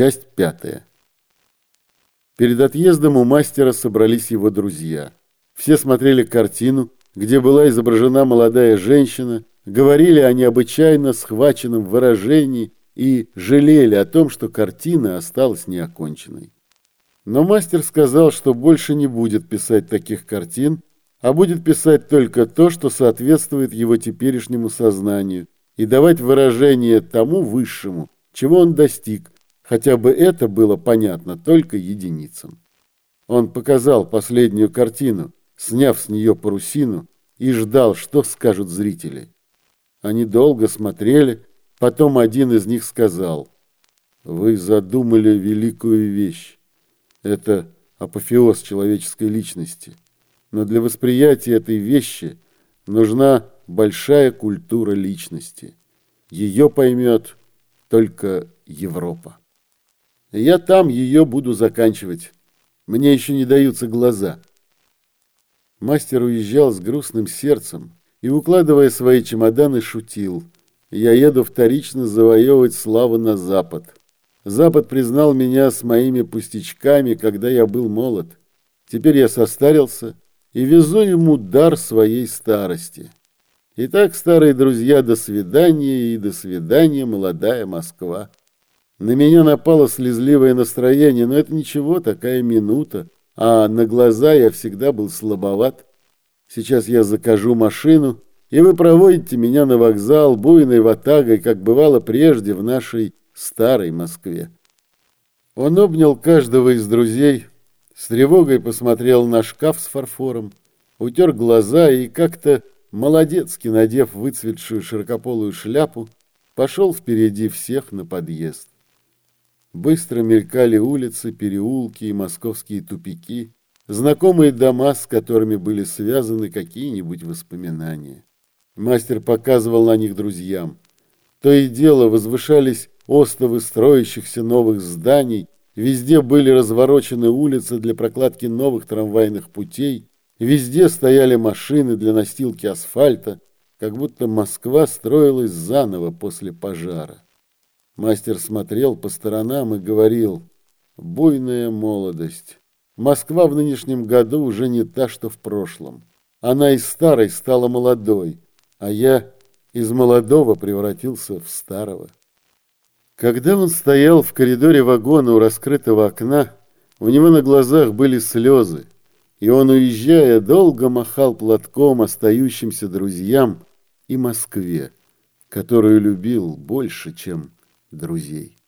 Часть пятая. Перед отъездом у мастера собрались его друзья. Все смотрели картину, где была изображена молодая женщина, говорили о необычайно схваченном выражении и жалели о том, что картина осталась неоконченной. Но мастер сказал, что больше не будет писать таких картин, а будет писать только то, что соответствует его теперешнему сознанию, и давать выражение тому высшему, чего он достиг, хотя бы это было понятно только единицам. Он показал последнюю картину, сняв с нее парусину, и ждал, что скажут зрители. Они долго смотрели, потом один из них сказал, «Вы задумали великую вещь. Это апофеоз человеческой личности. Но для восприятия этой вещи нужна большая культура личности. Ее поймет только Европа. Я там ее буду заканчивать. Мне еще не даются глаза. Мастер уезжал с грустным сердцем и, укладывая свои чемоданы, шутил. Я еду вторично завоевывать славу на Запад. Запад признал меня с моими пустячками, когда я был молод. Теперь я состарился и везу ему дар своей старости. Итак, старые друзья, до свидания и до свидания, молодая Москва. На меня напало слезливое настроение, но это ничего, такая минута, а на глаза я всегда был слабоват. Сейчас я закажу машину, и вы проводите меня на вокзал буйной ватагой, как бывало прежде в нашей старой Москве. Он обнял каждого из друзей, с тревогой посмотрел на шкаф с фарфором, утер глаза и как-то молодецки, надев выцветшую широкополую шляпу, пошел впереди всех на подъезд. Быстро мелькали улицы, переулки и московские тупики, знакомые дома, с которыми были связаны какие-нибудь воспоминания. Мастер показывал на них друзьям. То и дело возвышались остовы строящихся новых зданий, везде были разворочены улицы для прокладки новых трамвайных путей, везде стояли машины для настилки асфальта, как будто Москва строилась заново после пожара. Мастер смотрел по сторонам и говорил, «Буйная молодость. Москва в нынешнем году уже не та, что в прошлом. Она из старой стала молодой, а я из молодого превратился в старого». Когда он стоял в коридоре вагона у раскрытого окна, у него на глазах были слезы, и он, уезжая, долго махал платком остающимся друзьям и Москве, которую любил больше, чем друзей.